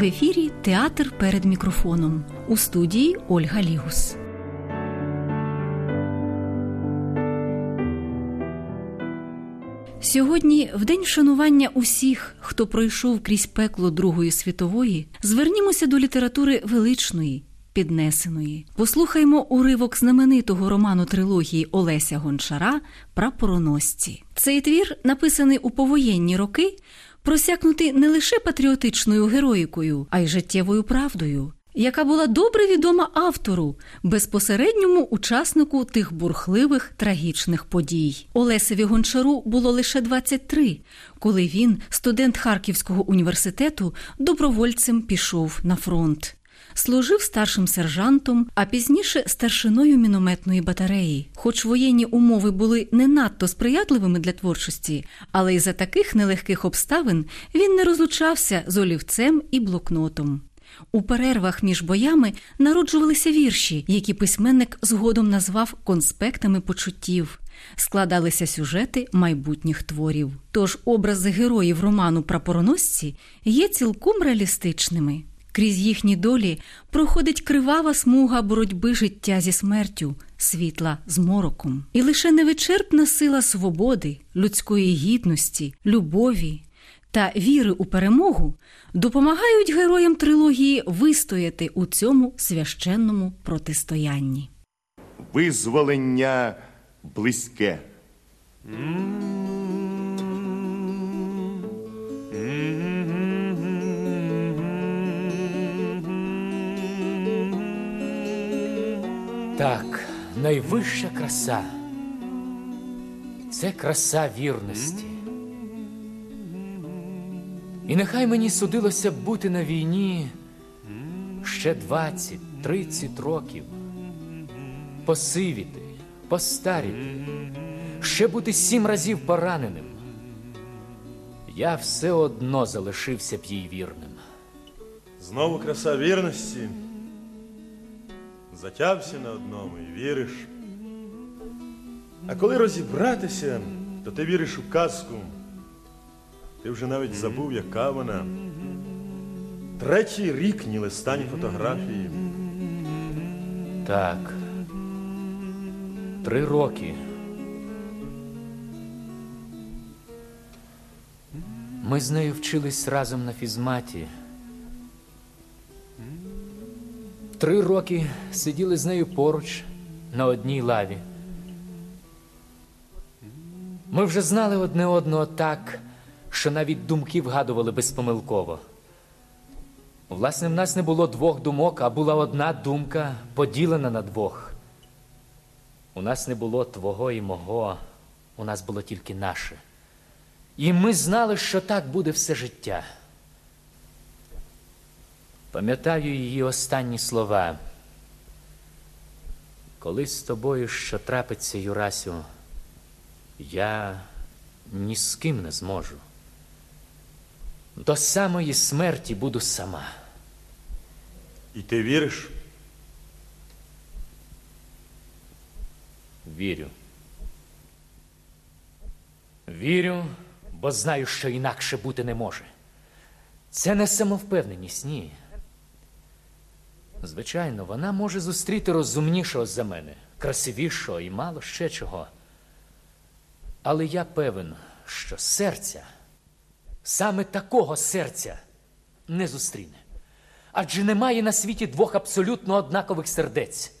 В ефірі Театр перед мікрофоном у студії Ольга Лігус. Сьогодні, в день вшанування усіх, хто пройшов крізь пекло Другої світової, звернімося до літератури величної, піднесеної. Послухаймо уривок знаменитого роману трилогії Олеся Гончара Прапороносці. Цей твір, написаний у повоєнні роки, просякнутий не лише патріотичною героїкою, а й життєвою правдою. Яка була добре відома автору, безпосередньому учаснику тих бурхливих трагічних подій. Олесеві Гончару було лише 23, коли він, студент Харківського університету, добровольцем пішов на фронт. Служив старшим сержантом, а пізніше старшиною мінометної батареї. Хоч воєнні умови були не надто сприятливими для творчості, але й за таких нелегких обставин він не розлучався з олівцем і блокнотом. У перервах між боями народжувалися вірші, які письменник згодом назвав конспектами почуттів. Складалися сюжети майбутніх творів. Тож образи героїв роману Прапороносці є цілком реалістичними. Крізь їхні долі проходить кривава смуга боротьби життя зі смертю, світла з мороком. І лише невичерпна сила свободи, людської гідності, любові та віри у перемогу допомагають героям трилогії вистояти у цьому священному протистоянні. Визволення близьке. Так, найвища краса це краса вірності. І нехай мені судилося бути на війні ще 20-30 років, посивіти, постаріти, ще бути сім разів пораненим. Я все одно залишився б їй вірним. Знову краса вірності. Затявся на одному і віриш. А коли розібратися, то ти віриш у казку. Ти вже навіть забув, яка вона. Третій рік ні листа, ні фотографії. Так. Три роки. Ми з нею вчились разом на фізматі. Три роки сиділи з нею поруч на одній лаві. Ми вже знали одне одного так, що навіть думки вгадували безпомилково. Власне, в нас не було двох думок, а була одна думка, поділена на двох. У нас не було твого і мого, у нас було тільки наше. І ми знали, що так буде все життя. Пам'ятаю її останні слова. Коли з тобою що трапиться, Юрасю, я ні з ким не зможу. До самої смерті буду сама. І ти віриш? Вірю. Вірю, бо знаю, що інакше бути не може. Це не самовпевненість, ні. Звичайно, вона може зустріти розумнішого за мене, красивішого і мало ще чого. Але я певен, що серця, саме такого серця не зустріне. Адже немає на світі двох абсолютно однакових сердець.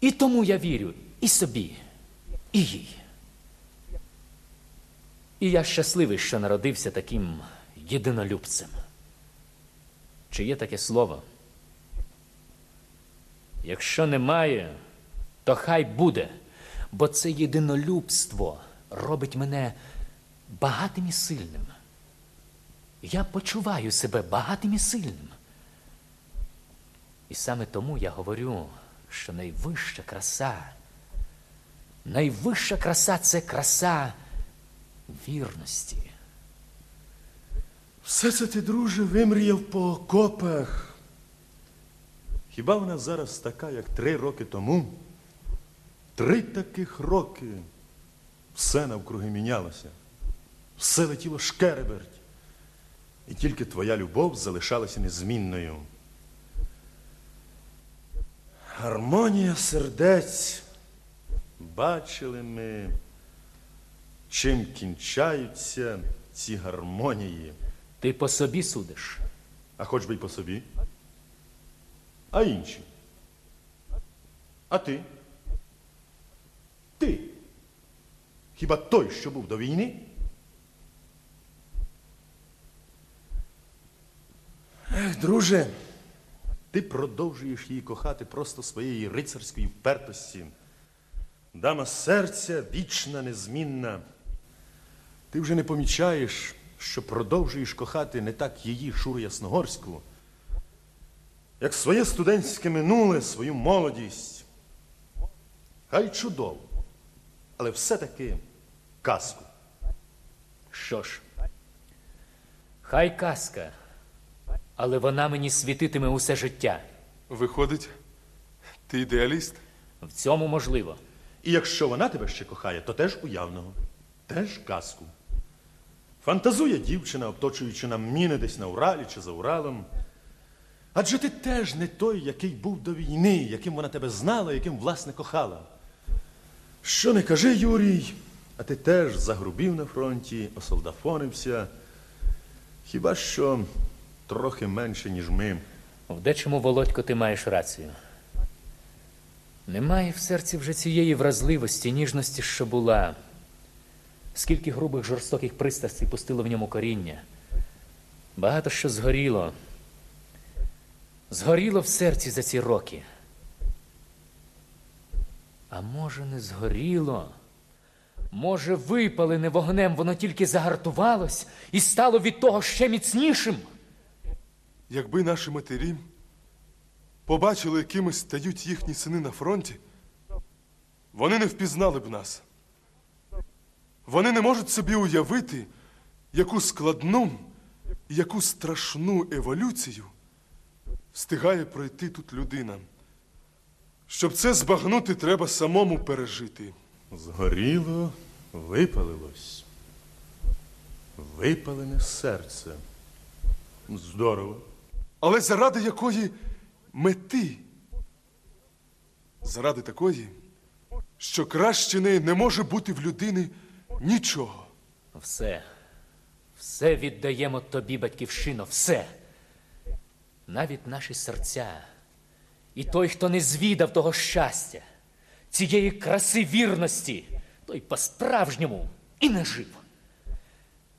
І тому я вірю і собі, і їй. І я щасливий, що народився таким єдинолюбцем. Чи є таке слово? Якщо немає, то хай буде, бо це єдинолюбство робить мене багатим і сильним. Я почуваю себе багатим і сильним. І саме тому я говорю, що найвища краса, найвища краса це краса вірності. Все це ти, друже, вимріяв по окопах. Хіба вона зараз така, як три роки тому? Три таких роки. Все навкруги мінялося. Все летіло шкереберть. І тільки твоя любов залишалася незмінною. Гармонія сердець. Бачили ми, чим кінчаються ці гармонії, Ти по собі судиш. а хоч би й по собі. А інші. А ти? Ти? Хіба той, що був до війни? Ех, друже, ти продовжуєш її кохати просто своєї рицарської впертості. Дама серця вічна, незмінна. Ти вже не помічаєш, що продовжуєш кохати не так її Шуру Ясногорську, як своє студентське минуле, свою молодість. Хай чудово, але все-таки казку. Що ж, хай казка, але вона мені світитиме усе життя. Виходить, ти ідеаліст? В цьому можливо. І якщо вона тебе ще кохає, то теж уявного, теж казку. Фантазує дівчина, обточуючи нам міни десь на Уралі чи за Уралом. Адже ти теж не той, який був до війни, яким вона тебе знала, яким власне кохала. Що не кажи, Юрій, а ти теж загрубів на фронті, осолдафонився. Хіба що трохи менше, ніж ми. В дечому, Володько, ти маєш рацію. Немає в серці вже цієї вразливості, ніжності, що була. Скільки грубих жорстоких пристрастей пустило в ньому коріння. Багато що згоріло. Згоріло в серці за ці роки. А може, не згоріло? Може, випалене вогнем, воно тільки загартувалось і стало від того ще міцнішим? Якби наші матері побачили, якими стають їхні сини на фронті, вони не впізнали б нас. Вони не можуть собі уявити, яку складну і яку страшну еволюцію встигає пройти тут людина. Щоб це збагнути, треба самому пережити. Згоріло, випалилось. Випалене серце. Здорово. Але заради якої мети? Заради такої, що краще неї не може бути в людини нічого. Все, все віддаємо тобі, батьківщино, все. Навіть наші серця. І той, хто не звідав того щастя, цієї краси вірності, той по-справжньому і не жив.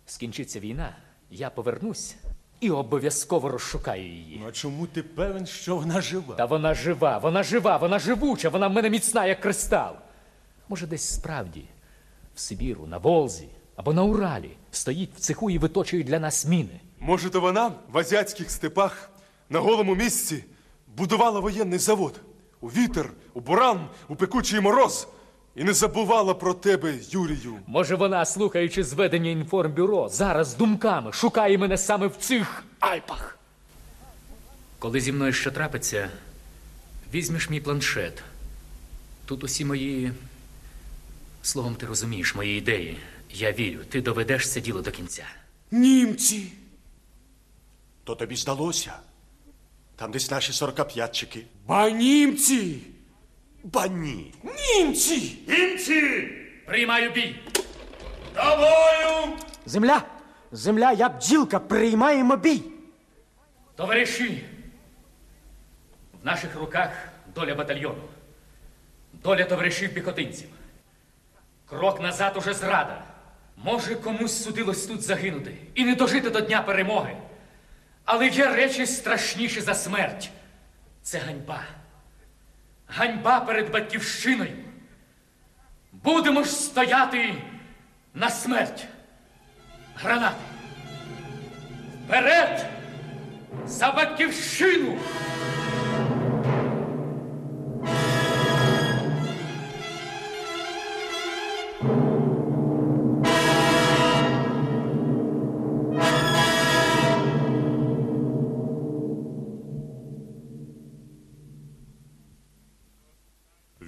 Скінчиться війна, я повернусь і обов'язково розшукаю її. Ну а чому ти певен, що вона жива? Та вона жива, вона жива, вона живуча, вона в мене міцна, як кристал. Може, десь справді, в Сибіру, на Волзі або на Уралі стоїть в цеху і виточує для нас міни. Може, то вона в азіатських степах на голому місці будувала воєнний завод у вітер, у буран, у пекучий мороз і не забувала про тебе, Юрію. Може, вона, слухаючи зведення інформбюро, зараз думками шукає мене саме в цих Альпах. Коли зі мною що трапиться, візьмеш мій планшет. Тут усі мої. Словом, ти розумієш мої ідеї. Я вірю, ти доведеш це діло до кінця. Німці. То тобі здалося. Там десь наші сорокап'ятчики. Ба німці. Ба ні. Німці. Німці! Приймаю бій! Тобою! Земля! Земля, я бджілка, приймаємо бій! Товариші! В наших руках доля батальйону, доля товаришів піхотинців. Крок назад уже зрада. Може, комусь судилось тут загинути і не дожити до дня перемоги. Але є речі страшніші за смерть. Це ганьба. Ганьба перед батьківщиною. Будемо ж стояти на смерть. Гранати. Вперед! За батьківщину!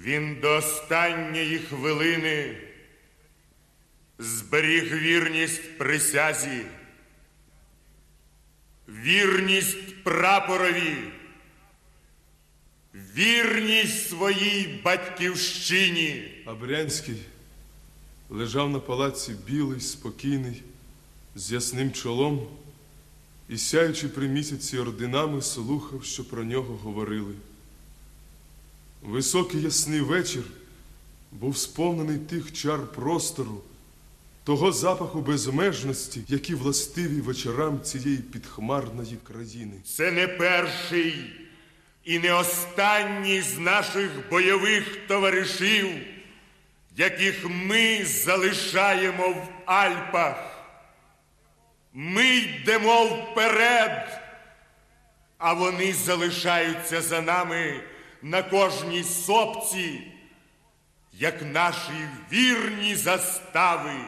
Він до останньої хвилини зберіг вірність присязі. вірність прапорові, вірність своїй батьківщині. А Брянський лежав на палаці білий, спокійний, з ясним чолом і, сяючи при місяці орденами, слухав, що про нього говорили. Високий ясний вечір був сповнений тих чар простору, того запаху безмежності, які властиві вечорам цієї підхмарної країни. Це не перший і не останній з наших бойових товаришів, яких ми залишаємо в Альпах. Ми йдемо вперед, а вони залишаються за нами на кожній сопці, як наші вірні застави.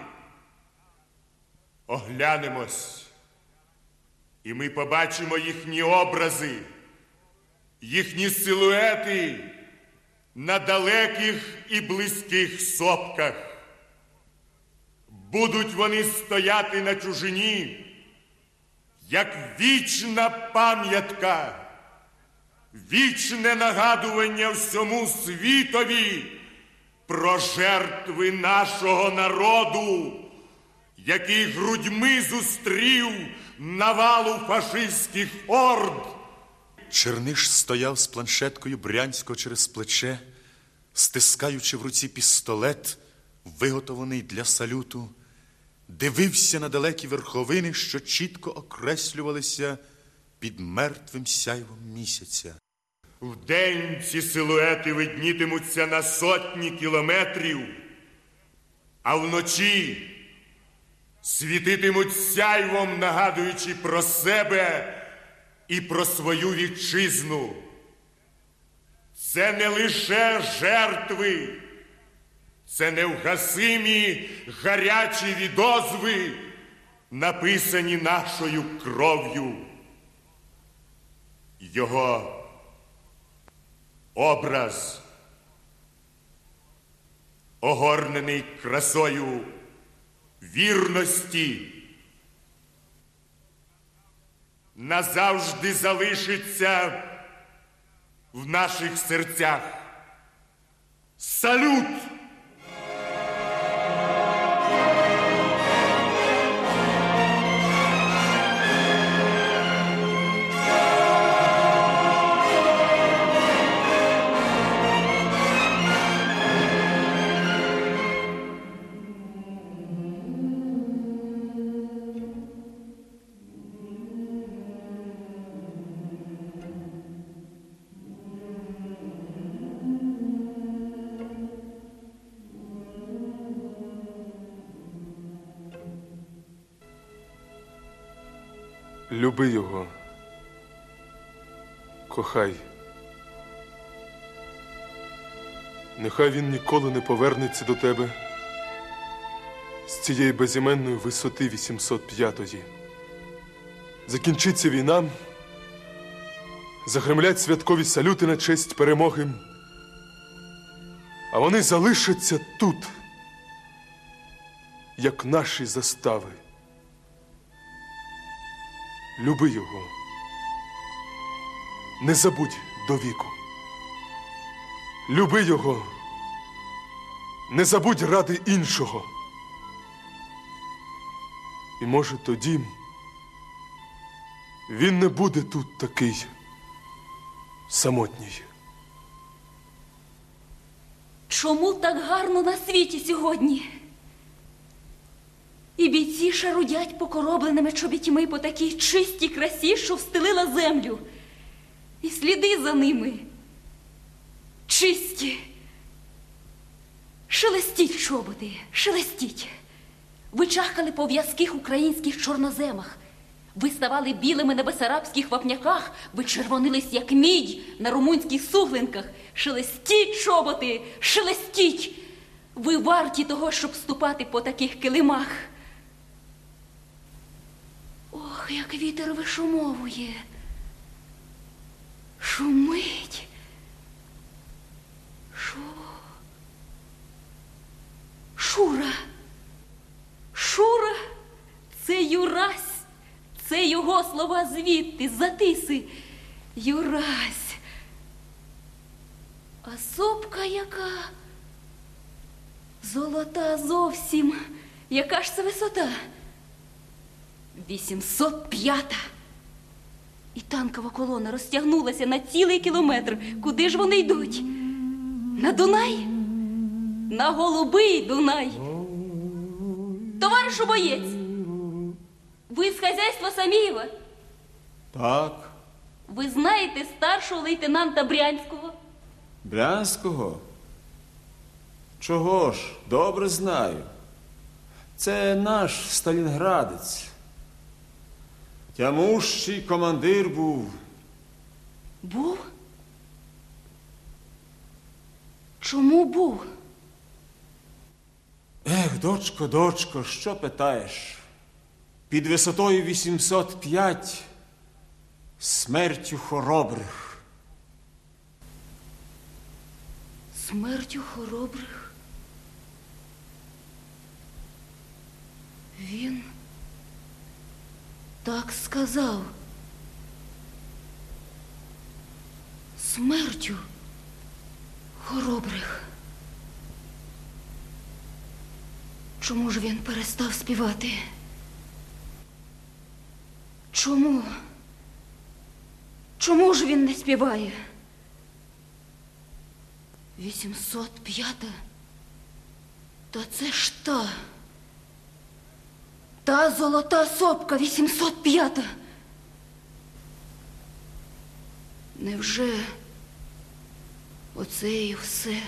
Оглянемось, і ми побачимо їхні образи, їхні силуети на далеких і близьких сопках. Будуть вони стояти на чужині, як вічна пам'ятка, вічне нагадування всьому світові про жертви нашого народу, який грудьми зустрів навалу фашистських орд. Черниш стояв з планшеткою брянського через плече, стискаючи в руці пістолет, виготовлений для салюту, дивився на далекі верховини, що чітко окреслювалися під мертвим сяйвом місяця. Вдень ці силуети виднітимуться на сотні кілометрів, а вночі світитимуть сяйвом, нагадуючи про себе і про свою вітчизну. Це не лише жертви, це невгасимі гарячі відозви, написані нашою кров'ю. Його образ, огорнений красою вірності, назавжди залишиться в наших серцях. Салют! Люби його. Кохай. Нехай він ніколи не повернеться до тебе з цієї безіменної висоти 805-ї. Закінчиться війна, загремлять святкові салюти на честь перемоги. А вони залишаться тут, як наші застави. Люби його. Не забудь до віку. Люби його. Не забудь ради іншого. І може тоді він не буде тут такий самотній. Чому так гарно на світі сьогодні? І бійці шарудять покоробленими чобітьми по такій чистій красі, що встелила землю. І сліди за ними чисті. Шелестіть чоботи, шелестіть. Ви чахкали по в'язких українських чорноземах. Ви ставали білими на бесарабських вапняках, ви червонились, як мідь на румунських суглинках. Шелестіть чоботи, шелестіть. Ви варті того, щоб ступати по таких килимах. Ох, як вітер вишумовує. Шумить. Шу. Шура. Шура, це Юрась, це його слова звідти, затиси. Юрась. А сопка яка? Золота зовсім. Яка ж це висота? 805. І танкова колона розтягнулася на цілий кілометр. Куди ж вони йдуть? На Дунай? На голубий Дунай. Товаришу боєць, ви з хазяйства Самієва? Так, Ви знаєте старшого лейтенанта Брянського? Брянського? Чого ж, добре знаю. Це наш сталінградець. Тямущий командир був. Був? Чому був? Ех, дочко, дочко, що питаєш? Під висотою 805 смертю хоробрих. Смертю хоробрих. Він так сказав. Смертю хоробрих. Чому ж він перестав співати? Чому? Чому ж він не співає? 805. Та це ж та. Та золота сопка 805. Невже оце і все?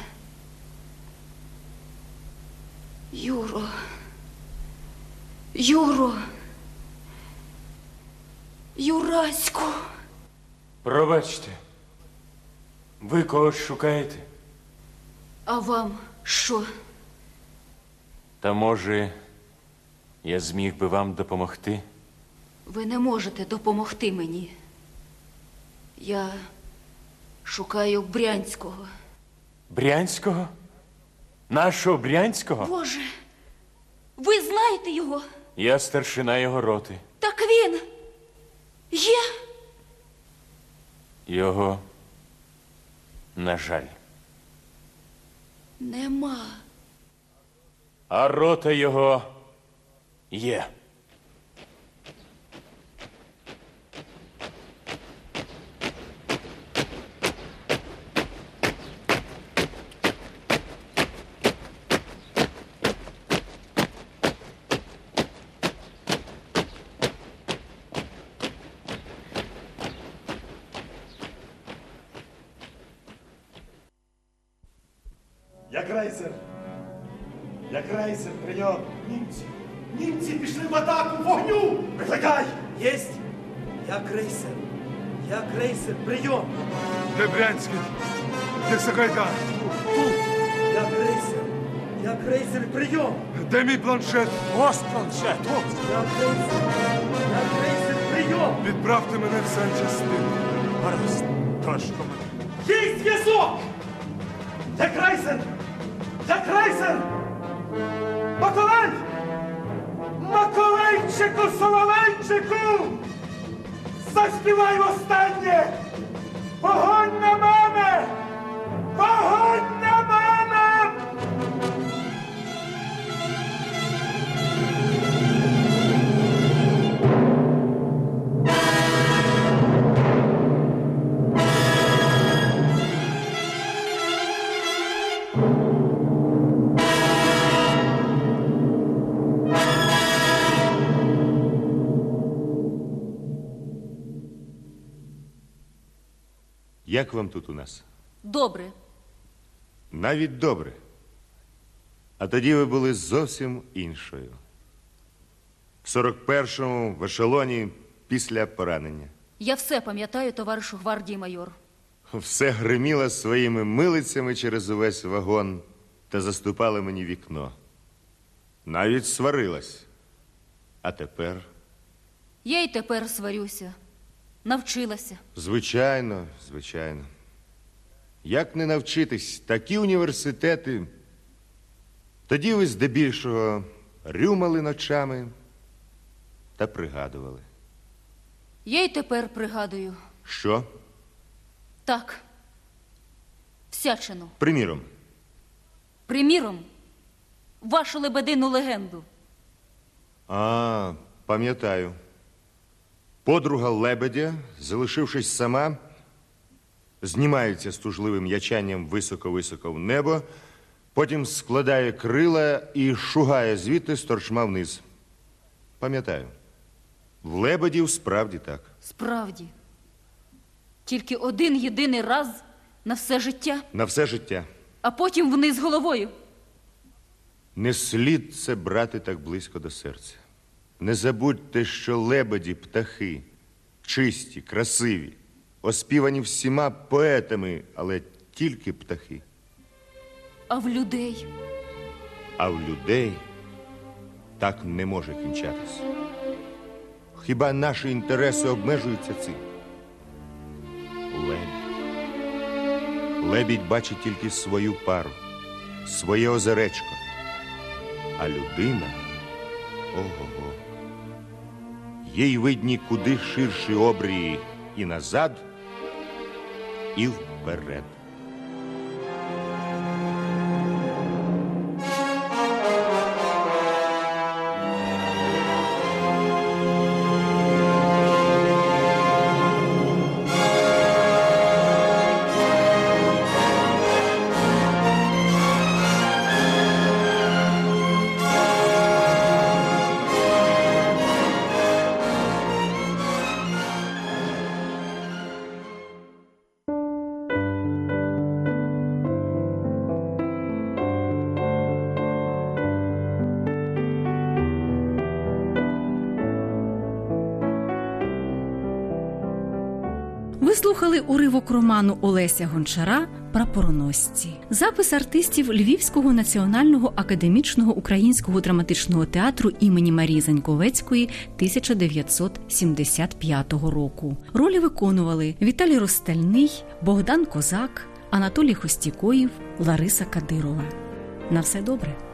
Юро. Юро. Юраську. Пробачте. Ви когось шукаєте? А вам що? Та може, я зміг би вам допомогти? Ви не можете допомогти мені. Я шукаю Брянського. Брянського? Нашого Брянського? Боже, ви знаєте його? Я старшина його роти. Так він є. Його, на жаль. Нема. А рота його є. Я крейсер. Я крейсер, прийом. Німці. Німці пішли в атаку вогню. Викликай. Єсть! Я крейсер. Я крейсер. Прийом! Де Брянський? Де Сагайда? Я крейсер. Я крейсер. Прийом! Де мій планшет? Ось планшет, ось. Я крейсер. Я крейсер. Прийом! Відправте мене в санчастину. Гаразд, тож командир. Є зв'язок! Я крейсер! Я крейсер! Маколей! Маколейчику, Соловейчику! Заспівай останнє! Вогонь на мене! Вогонь Як вам тут у нас? Добре. Навіть добре. А тоді ви були зовсім іншою. В 41-му в ешелоні після поранення. Я все пам'ятаю, товаришу гвардії майор. Все гриміла своїми милицями через увесь вагон та заступала мені вікно. Навіть сварилась. А тепер, Я й тепер сварюся. Навчилася. звичайно, звичайно. Як не навчитись такі університети, тоді ви здебільшого рюмали ночами та пригадували. Я й тепер пригадую. Що? Так. Всячину. Приміром, Приміром, вашу лебедину легенду. А, пам'ятаю. Подруга лебедя, залишившись сама, знімається з тужливим ячанням високо-високо в небо, потім складає крила і шугає звідти з торчма вниз. Пам'ятаю. В лебедів справді так. Справді. Тільки один єдиний раз на все життя, На все життя. а потім вниз головою. Не слід це брати так близько до серця. Не забудьте, що лебеді птахи, чисті, красиві, оспівані всіма поетами, але тільки птахи. А в людей А в людей так не може кінчатись. Хіба наші інтереси обмежуються цим? Лебідь. Лебідь бачить тільки свою пару, своє озеречко. А людина ого-го. Їй видні куди ширші обрії і назад, і вперед. Слухали уривок роману Олеся Гончара Прапороносці. Запис артистів Львівського національного академічного українського драматичного театру імені Марії Заньковецької 1975 року. Ролі виконували Віталій Ростельний, Богдан Козак, Анатолій Хостікоїв, Лариса Кадирова. На все добре.